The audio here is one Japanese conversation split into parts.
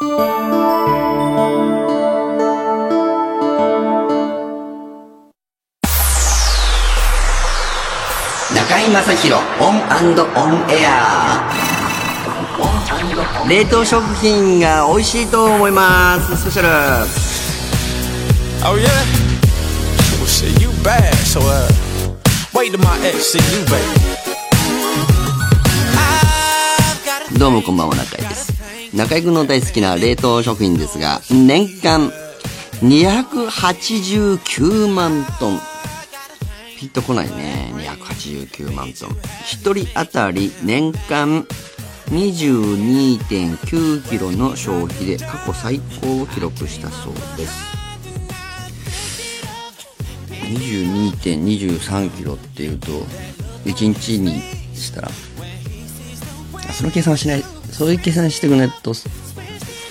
中居正広オンオンエア冷凍食品が美味しいと思いますスペシャル Oh yeah? Well shit, you bad, so uh wait till my ex see you, baby. どうもこんばんは中居です中居君の大好きな冷凍食品ですが年間289万トン。ピッとこないね。289万トン。1人当たり年間22.9キロの消費で過去最高を記録したそうです。22.23キロっていうと1日にしたらその計算はしない。そういう計算してくれと。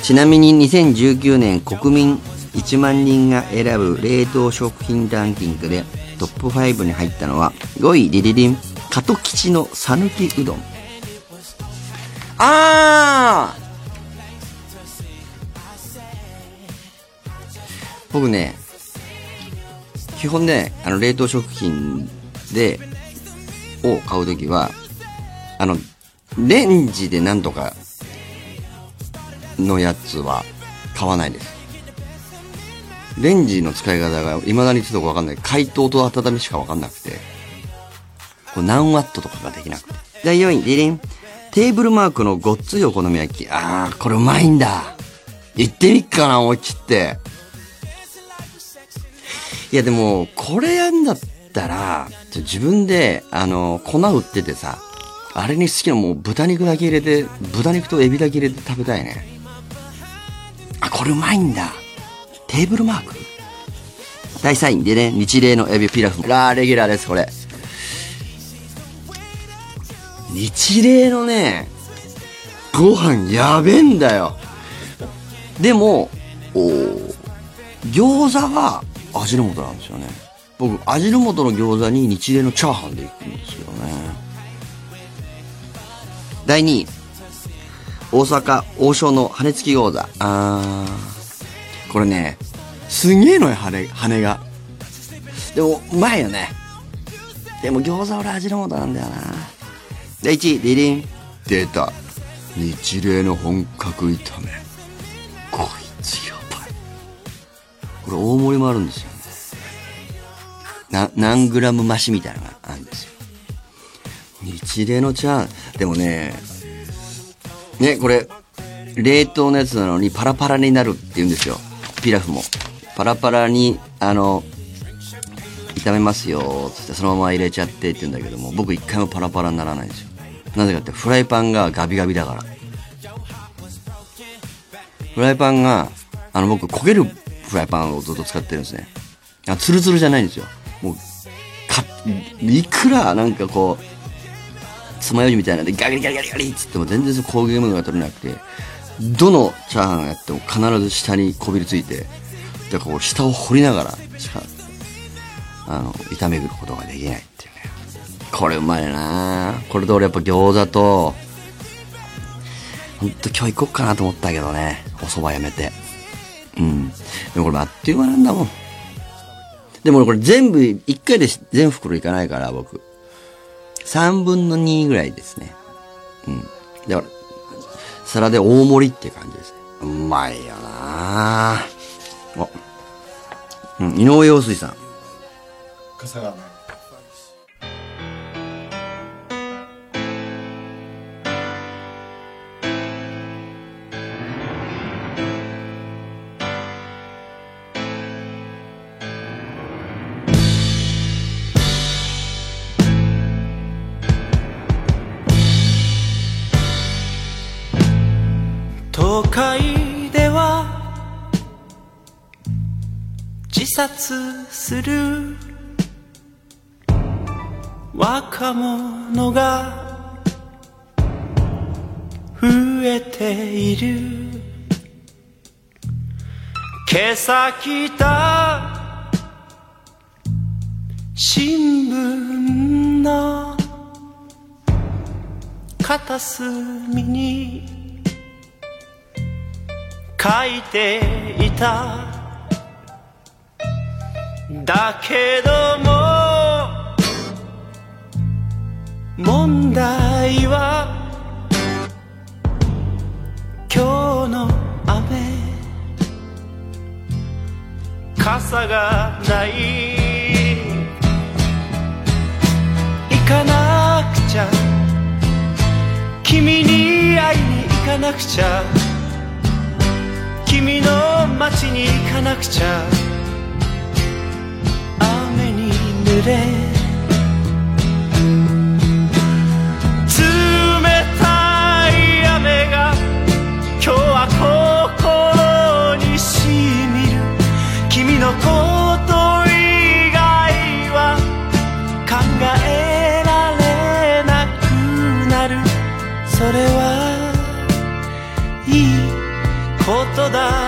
ちなみに2019年国民1万人が選ぶ冷凍食品ランキングでトップ5に入ったのは5位リリリン加藤吉の讃岐うどん。あー！僕ね基本ねあの冷凍食品でを買うときはあのレンジでなんとかのやつは買わないです。レンジの使い方が未だにちょっとわかんない。解凍と温めしかわかんなくて。これ何ワットとかができなくて。第4位リリンテーブルマークのごっついお好み焼き。あーこれうまいんだ。行ってみっかな思い切って。いやでもこれやんだったら自分であの粉売っててさあれに好きなもう豚肉だけ入れて豚肉とエビだけ入れて食べたいね。あこれうまいんだ。テーブルマーク？第3位でね日例のエビピラフ。ラーレギュラーですこれ。日例のねご飯やべえんだよ。でもお餃子は味の素なんですよね。僕味の素の餃子に日例のチャーハンでいくんですけどね。第2位。大阪王将の羽根付き餃子。あー。これねすげえのよ羽羽が。でもうまいよね。でも餃子俺味の素なんだよな。第1位リリン出た。日例の本格炒め。こいつやばい。これ大盛りもあるんですよね。な何グラム増しみたいなのがあるんですよ。日例のチャーでもねねこれ冷凍のやつなのにパラパラになるって言うんですよ。ピラフも。パラパラにあの炒めますよつってそのまま入れちゃってって言うんだけども僕一回もパラパラにならないんですよ。なぜかってフライパンがガビガビだから。フライパンがあの僕焦げるフライパンをずっと使ってるんですね。あツルツルじゃないんですよ。もうかいくらなんかこう爪楊枝みたいなんでガリガリガリガリっつっても全然その焦げ目が取れなくてどのチャーハンやっても必ず下にこびりついてだからこう下を掘りながらしかあの炒めることができないっていうね。これうまいな。これで俺やっぱ餃子とほんと今日行こっかなと思ったけどね。お蕎麦やめて。うん。でもこれあっという間なんだもん。でもこれ全部1回で全袋いかないから僕。3分の2ぐらいですね。うん。だから皿で大盛りって感じですね。うまいよな。あうん。井上陽水さん。笠が会では自殺する若者が増えている。今朝来た新聞の片隅に書いていた。だけども問題は今日の雨。傘がない。行かなくちゃ。君に会いに行かなくちゃ。君の街に行かなくちゃ。雨に濡れ。冷たい雨が今日は心にしみる。君の声こ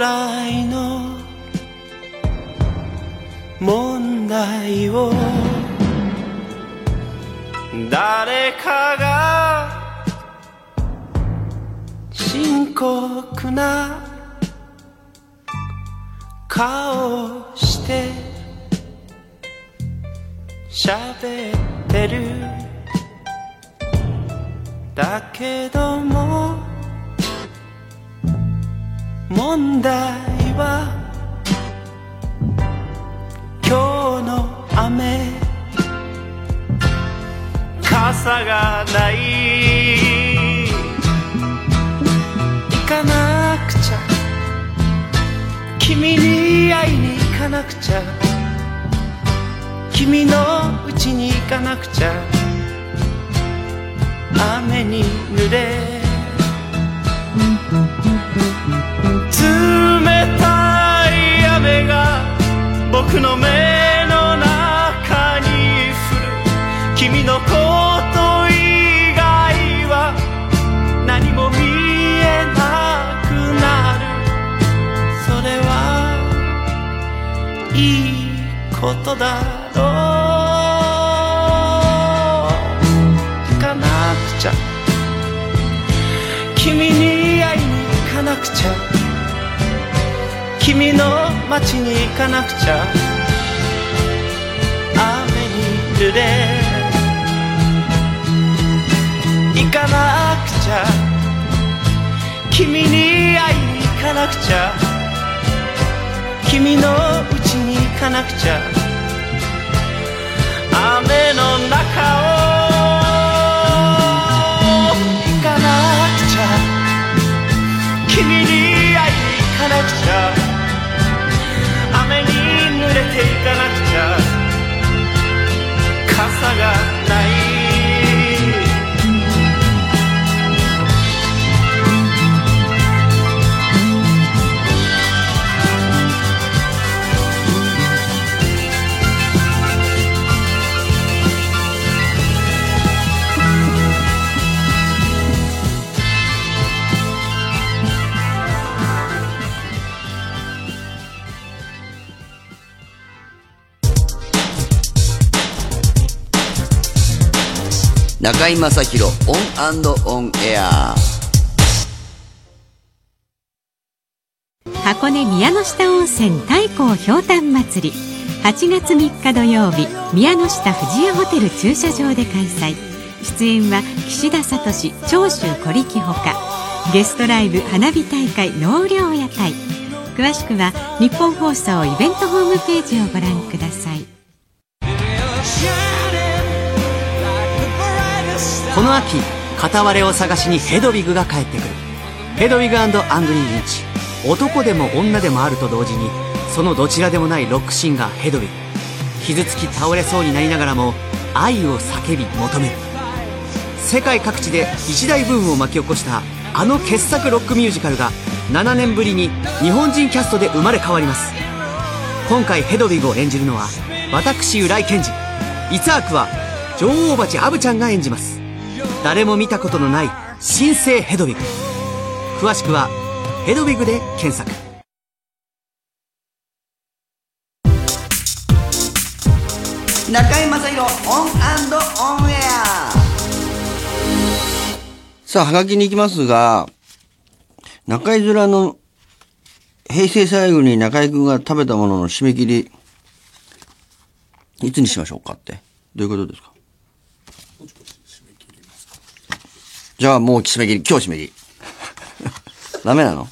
来の問題を。誰かが深刻な顔をして喋ってる。だけども。問題は今日の雨傘がない。行かなくちゃ。君に会いに行かなくちゃ。君の家に行かなくちゃ。雨に濡れ僕の目の中に降る君のこと以外は何も見えなくなるそれはいいことだろう行かなくちゃ君に会いに行かなくちゃ。君の街に行かなくちゃ。雨に濡れ。行かなくちゃ。君に会いに行かなくちゃ。君の家に行かなくちゃ。中居正広オンオンエア。箱根宮ノ下温泉太閤ひょうたん祭り。8月3日土曜日宮ノ下富士屋ホテル駐車場で開催。出演は岸田聡長州小力ほか。ゲストライブ花火大会納涼屋台。詳しくはニッポン放送イベントホームページをご覧ください。この秋片割れを探しにヘドウィグが帰ってくる。ヘドウィグアンドアングリーインチ。男でも女でもあると同時にそのどちらでもないロックシンガーヘドウィグ。傷つき倒れそうになりながらも愛を叫び求める。世界各地で一大ブームを巻き起こしたあの傑作ロックミュージカルが7年ぶりに日本人キャストで生まれ変わります。今回ヘドウィグを演じるのは私浦井健治。イツアークは女王蜂アヴちゃんが演じます。誰も見たことのない新生ヘドウィグ。詳しくは「ヘドウィグ」で検索。中居正広オンオンエア。さあ、はがきに行きますが、中居ヅラの平成最後に中居くんが食べたものの締め切り、いつにしましょうかって。どういうことですか？じゃあもう締め切り、今日締め切り。ダメなの？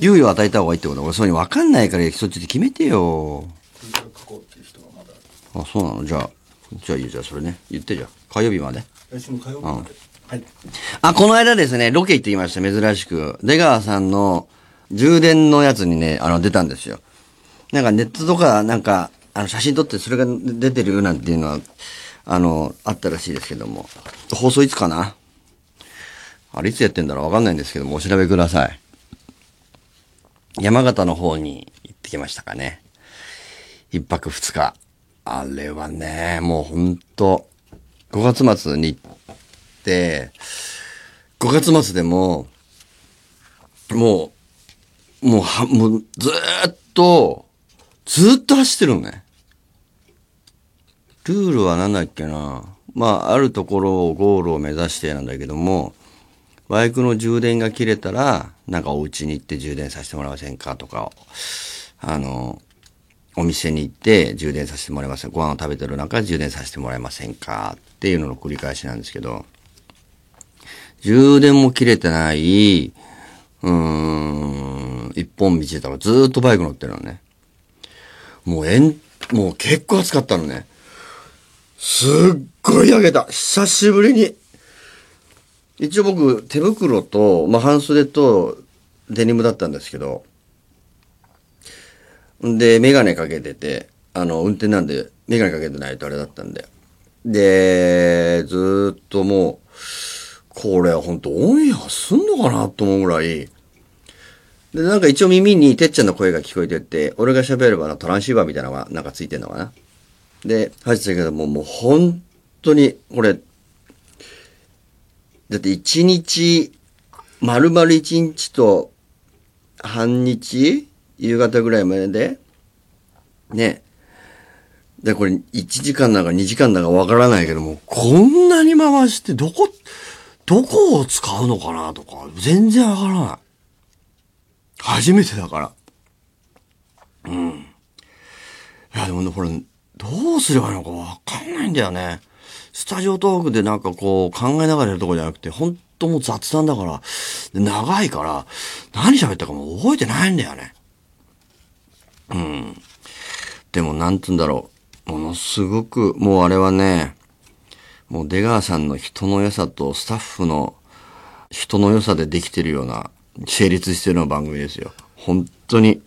猶予を与えた方がいいってこと？俺そういうの分かんないから、そっちで決めてよ。あ、そうなの？じゃあ、じゃあいいよじゃあそれね。言ってじゃあ。火曜日まで。来週の火曜日まで。はい。あ、この間ですね、ロケ行ってきました、珍しく。出川さんの充電のやつにね、あの、出たんですよ。なんかネットとか、なんか、あの、写真撮ってそれが出てるなんていうのは、あの、あったらしいですけども。放送いつかな？あれいつやってんだろう？わかんないんですけども、お調べください。山形の方に行ってきましたかね。一泊二日。あれはね、もうほんと、5月末に行って、5月末でも、もう、もうは、もうずっと、ずっと走ってるのね。ルールはなんだっけな。まあ、あるところをゴールを目指してなんだけども、バイクの充電が切れたら、なんかお家に行って充電させてもらえませんかとか、あの、お店に行って充電させてもらえませんご飯を食べてる中充電させてもらえませんかっていうのの繰り返しなんですけど、充電も切れてない、うーん、一本道とかずっとバイク乗ってるのね。もうえん、もう結構暑かったのね。すっごい焼けた。久しぶりに。一応僕、手袋と、まあ、半袖とデニムだったんですけど、んで、メガネかけてて、あの、運転なんで、メガネかけてないとあれだったんで。で、ずっともう、これほんとオンエアすんのかなと思うぐらい、で、なんか一応耳にてっちゃんの声が聞こえてて、俺が喋ればなトランシーバーみたいなのがなんかついてんのかな。で、入ってたけども、もう本当に、これ、だって一日、丸々一日と半日夕方ぐらいまでで、ね。で、これ1時間だか2時間だかわからないけども、こんなに回してどこ、どこを使うのかなとか、全然わからない。初めてだから。うん。いや、でもね、これ、どうすればいいのかわかんないんだよね。スタジオトークでなんかこう考えながらやるとこじゃなくて、ほんともう雑談だから、長いから、何喋ったかも覚えてないんだよね。うん。でも、なんつうんだろう。ものすごく、もうあれはね、もう出川さんの人の良さとスタッフの人の良さでできてるような、成立してるような番組ですよ。本当に。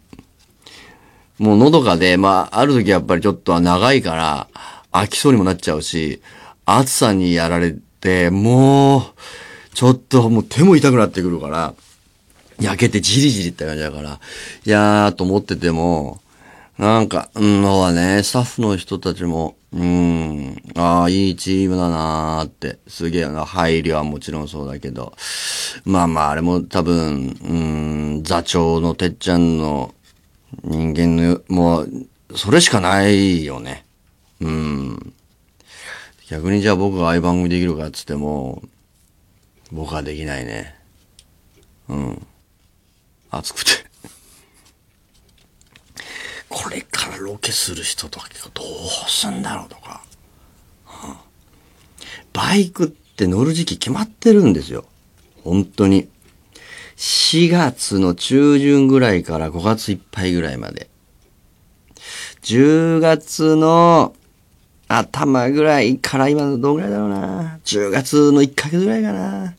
もうのどかで、まあ、ある時やっぱりちょっとは長いから、飽きそうにもなっちゃうし、暑さにやられて、もう、ちょっともう手も痛くなってくるから、焼けてじりじりって感じだから、いやーと思ってても、なんか、うん、のはね、スタッフの人たちも、うん、ああ、いいチームだなーって、すげえな、配慮はもちろんそうだけど、まあまあ、あれも多分、うん、座長のてっちゃんの人間の、もう、それしかないよね。うん。逆にじゃあ僕がああいう番組できるかっつっても、僕はできないね。うん。暑くて。これからロケする人とかどうすんだろうとか。うんバイクって乗る時期決まってるんですよ。本当に。4月の中旬ぐらいから5月いっぱいぐらいまで。10月の頭ぐらいから今どんぐらいだろうな。10月の1ヶ月ぐらいかな。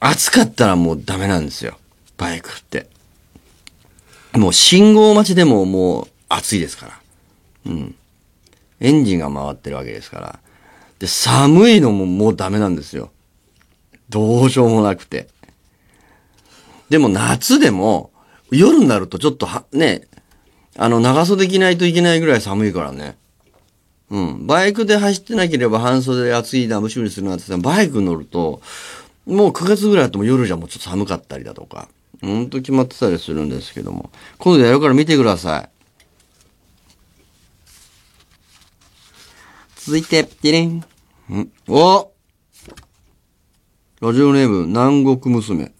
暑かったらもうダメなんですよ。バイクって。もう信号待ちでももう暑いですから。うん。エンジンが回ってるわけですから。で、寒いのももうダメなんですよ。どうしようもなくて。でも夏でも、夜になるとちょっとは、ね、あの、長袖着ないといけないぐらい寒いからね。うん。バイクで走ってなければ半袖で暑いな、ムシムシするなってさ、バイク乗ると、もう9月ぐらいだとも夜じゃもうちょっと寒かったりだとか、ほんと決まってたりするんですけども。今度やるから見てください。続いて、ディレン。んおラジオネーム、南国娘。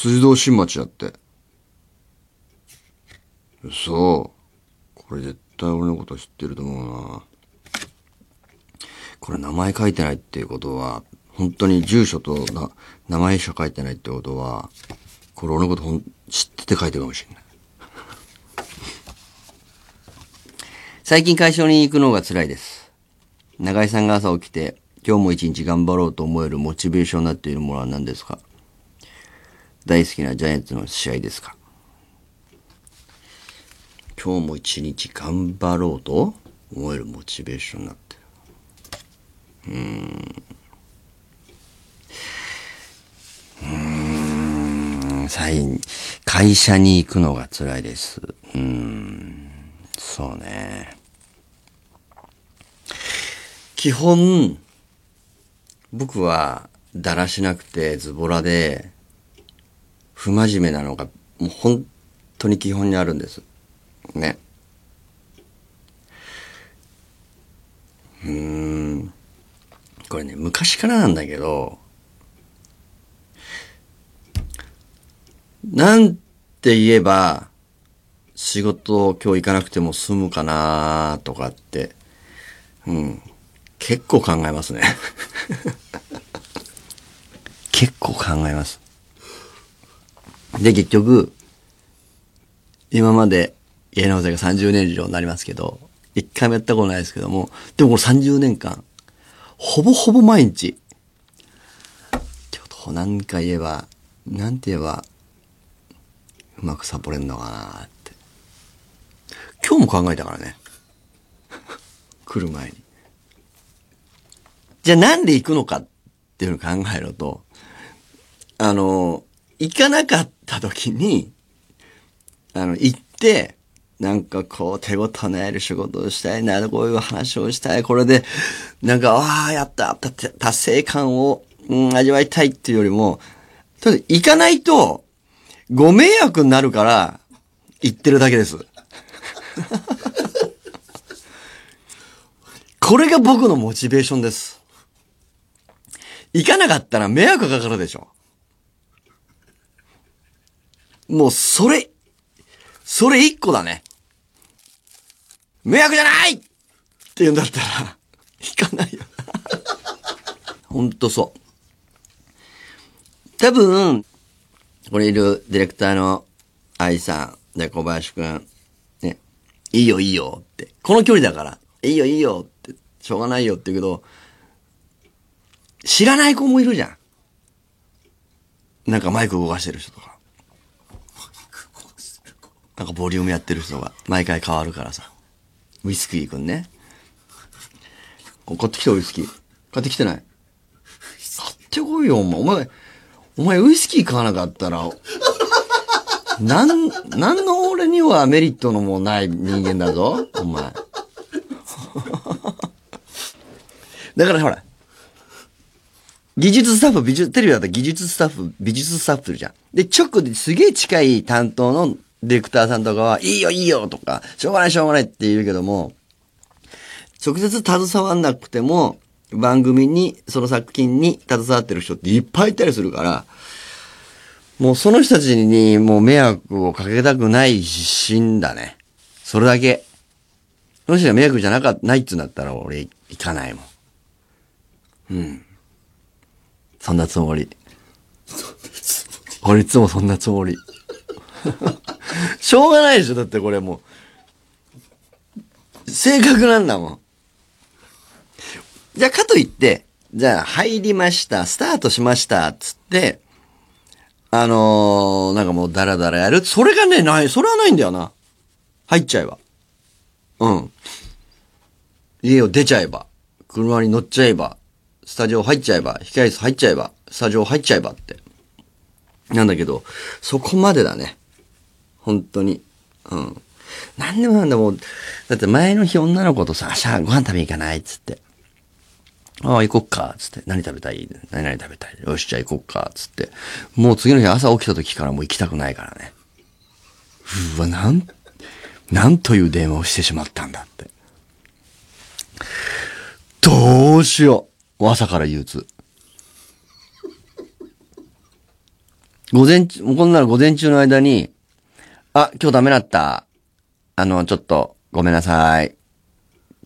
辻堂新町やって。そう。これ絶対俺のこと知ってると思うな。これ名前書いてないっていうことは、本当に住所とな名前しか書いてないってことは、これ俺のことほん知ってて書いてるかもしれない。最近会社に行くのが辛いです。長井さんが朝起きて、今日も一日頑張ろうと思えるモチベーションになっているものは何ですか？大好きなジャイアンツの試合ですか？今日も一日頑張ろうと思えるモチベーションになってる。うん。うん、最近、会社に行くのが辛いです。うん、そうね。基本、僕はだらしなくてズボラで、不真面目なのがもう本当に基本にあるんです。ね。うん。これね、昔からなんだけど、なんて言えば、仕事今日行かなくても済むかなとかって、うん。結構考えますね。結構考えます。で、結局、今まで芸能生が30年以上になりますけど、一回もやったことないですけども、でもこの30年間、ほぼほぼ毎日、ちょっとなんか言えば、なんて言えば、うまくサボれんのかなって。今日も考えたからね。来る前に。じゃあなんで行くのかっていうのを考えると、あの、行かなかった時に、あの、行って、なんかこう手応えのある仕事をしたいな、こういう話をしたい、これで、なんか、ああ、やった、達成感を、うん、味わいたいっていうよりも、とにかく行かないと、ご迷惑になるから、行ってるだけです。これが僕のモチベーションです。行かなかったら迷惑かかるでしょ。もう、それ、それ一個だね。迷惑じゃないって言うんだったら、行かないよな。ほんとそう。多分、これいるディレクターの愛さん、で、小林くん、ね、いいよいいよって。この距離だから、いいよいいよって、しょうがないよって言うけど、知らない子もいるじゃん。なんかマイク動かしてる人とか。なんかボリュームやってる人が毎回変わるからさ。ウイスキーくんね。買ってきたウイスキー。買ってきてない？買ってこいよ、お前。お前、お前ウイスキー買わなかったら、なん、なんの俺にはメリットのもない人間だぞ、お前。だからほら、技術スタッフ、美術、テレビだったら技術スタッフ、美術スタッフいるじゃん。で、直ですげえ近い担当のディレクターさんとかは、いいよいいよとか、しょうがないしょうがないって言うけども、直接携わんなくても、番組に、その作品に携わってる人っていっぱいいたりするから、もうその人たちにもう迷惑をかけたくないしんだね。それだけ。その人が迷惑じゃなかないってなったら俺行かないもん。うん。そんなつもり。俺いつもそんなつもり。しょうがないでしょだってこれもう。性格なんだもん。じゃあかといって、じゃあ入りました、スタートしました、つって、あのー、なんかもうダラダラやる。それがね、ない、それはないんだよな。入っちゃえば。うん。家を出ちゃえば、車に乗っちゃえば、スタジオ入っちゃえば、控室入っちゃえば、スタジオ入っちゃえばって。なんだけど、そこまでだね。本当に。うん。なんでもなんだも、だって前の日女の子とさ、しゃご飯食べに行かないっつって。ああ、行こっか、つって。何食べたい？何々食べたい？よし、じゃあ行こっか、つって。もう次の日朝起きた時からもう行きたくないからね。うわ、なん、なんという電話をしてしまったんだって。どうしよう。朝から憂鬱。午前中、もうこんなの午前中の間に、あ、今日ダメだった。あの、ちょっと、ごめんなさい。っ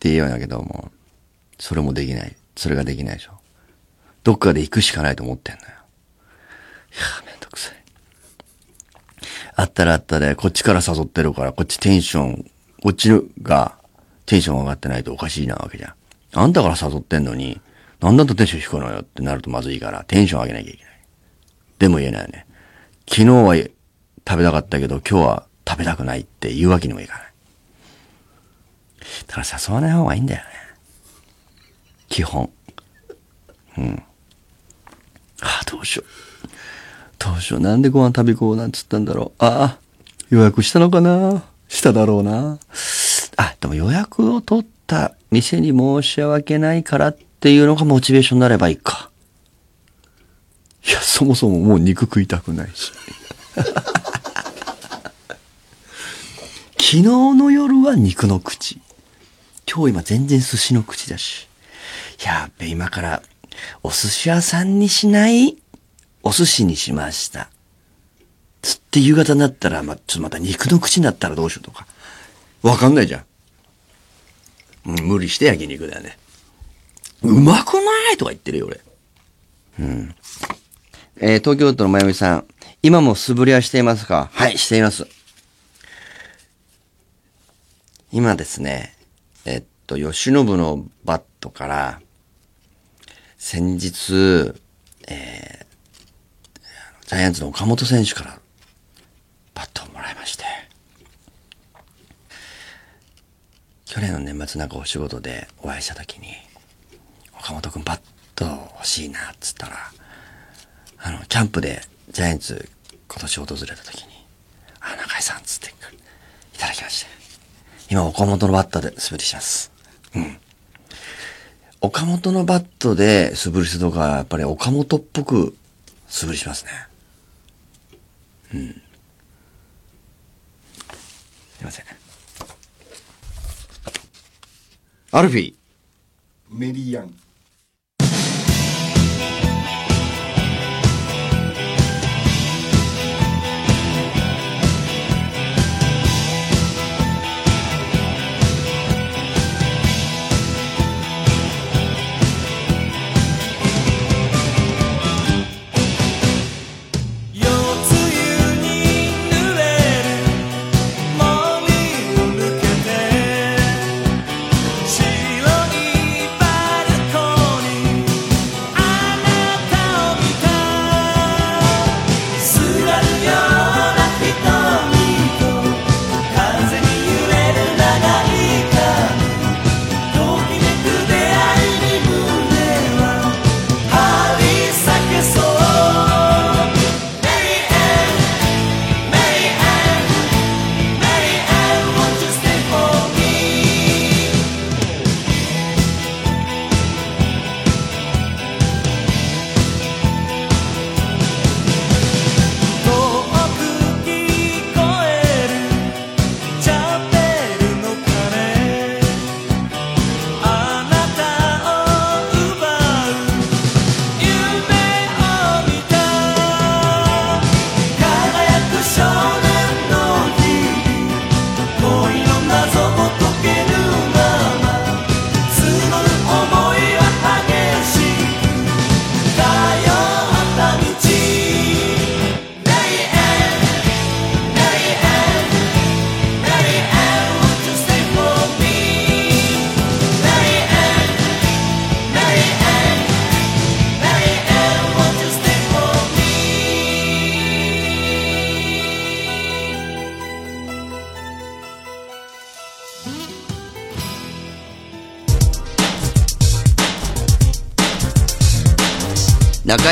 て言うようだけども、それもできない。それができないでしょ。どっかで行くしかないと思ってんのよ。いや、めんどくさい。あったらあったで、こっちから誘ってるから、こっちテンション、こっちがテンション上がってないとおかしいなわけじゃん。あんたから誘ってんのに、なんだとテンション低くのよってなるとまずいから、テンション上げなきゃいけない。でも言えないよね。昨日は食べたかったけど、今日は食べたくないって言うわけにもいかない。だから誘わない方がいいんだよね。基本。うん。ああ、どうしよう。どうしよう。なんでご飯食べこうなんつったんだろう。ああ、予約したのかなしただろうな。あ、でも予約を取った店に申し訳ないからっていうのがモチベーションになればいいか。いや、そもそももう肉食いたくないし。昨日の夜は肉の口。今日今全然寿司の口だし。やっべ、今からお寿司屋さんにしない？お寿司にしました。つって夕方になったら、ま、ちょっとまた肉の口になったらどうしようとか。わかんないじゃん。うん、無理して焼肉だよね。うまくない？とか言ってるよ、俺。うん。えー東京都のまゆみさん。今も素振りはしていますか？はい、しています。今ですね、えっと、吉信のバットから、先日、えージャイアンツの岡本選手からバットをもらいまして、去年の年末なんかお仕事でお会いした時に、岡本くんバット欲しいなっつったら、あの、キャンプでジャイアンツ今年訪れた時に、あ、中井さんっつっていただきまして、今岡本のバットで素振りします。うん。岡本のバットで素振りするとか、やっぱり岡本っぽく素振りしますね。うん。すいません。アルフィー。メリーアン。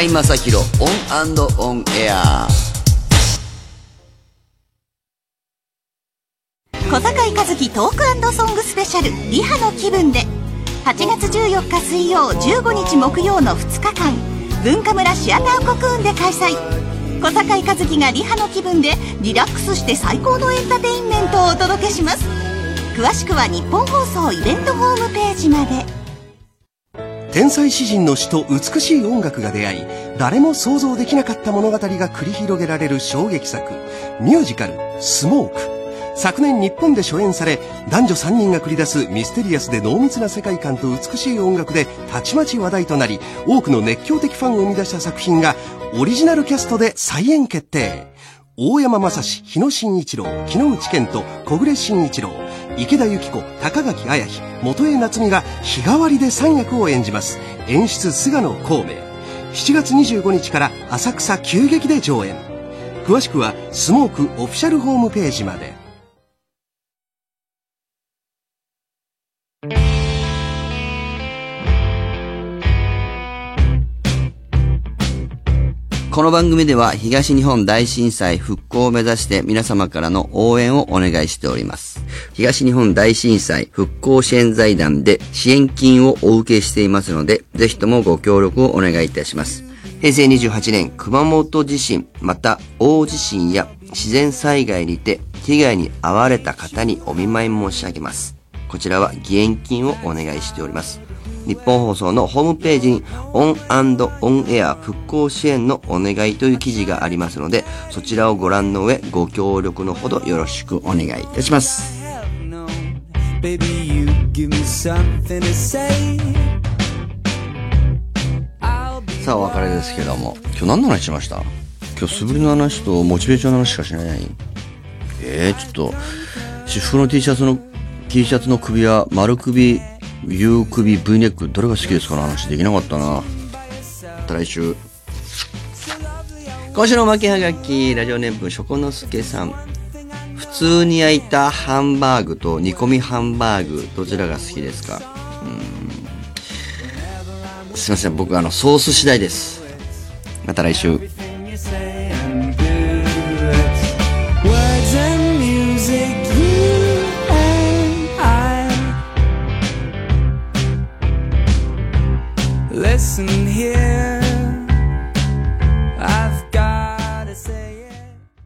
中居正広オンオンエア。小堺一機トークソングスペシャルリハの気分で。8月14日水曜15日木曜の2日間文化村シアターコクーンで開催。小堺一機がリハの気分でリラックスして最高のエンターテインメントをお届けします。詳しくはニッポン放送イベントホームページまで。天才詩人の詩と美しい音楽が出会い誰も想像できなかった物語が繰り広げられる衝撃作ミュージカル「スモーク」昨年日本で初演され男女3人が繰り出すミステリアスで濃密な世界観と美しい音楽でたちまち話題となり多くの熱狂的ファンを生み出した作品がオリジナルキャストで再演決定。大山雅史日野真一郎木之内健人小暮慎一郎。池田由紀子高垣綾日元江夏美が日替わりで3役を演じます。演出菅野孔明。7月25日から浅草急激で上演。詳しくはスモークオフィシャルホームページまで。この番組では東日本大震災復興を目指して皆様からの応援をお願いしております。東日本大震災復興支援財団で支援金をお受けしていますので、ぜひともご協力をお願いいたします。平成28年熊本地震、また大地震や自然災害にて被害に遭われた方にお見舞い申し上げます。こちらは義援金をお願いしております。ニッポン放送のホームページにオンオンエア復興支援のお願いという記事がありますので、そちらをご覧の上、ご協力のほどよろしくお願いいたします。さあ、お別れですけども、今日何の話しました？今日素振りの話とモチベーションの話しかしない。えー、ちょっと、私服の T シャツの、T シャツの首は丸首 U 首 V ネックどれが好きですかの話できなかったな。また来週。今週のおまけはがきラジオネームしょこのすけさん。普通に焼いたハンバーグと煮込みハンバーグどちらが好きですか？うん。すいません僕あのソース次第です。また来週。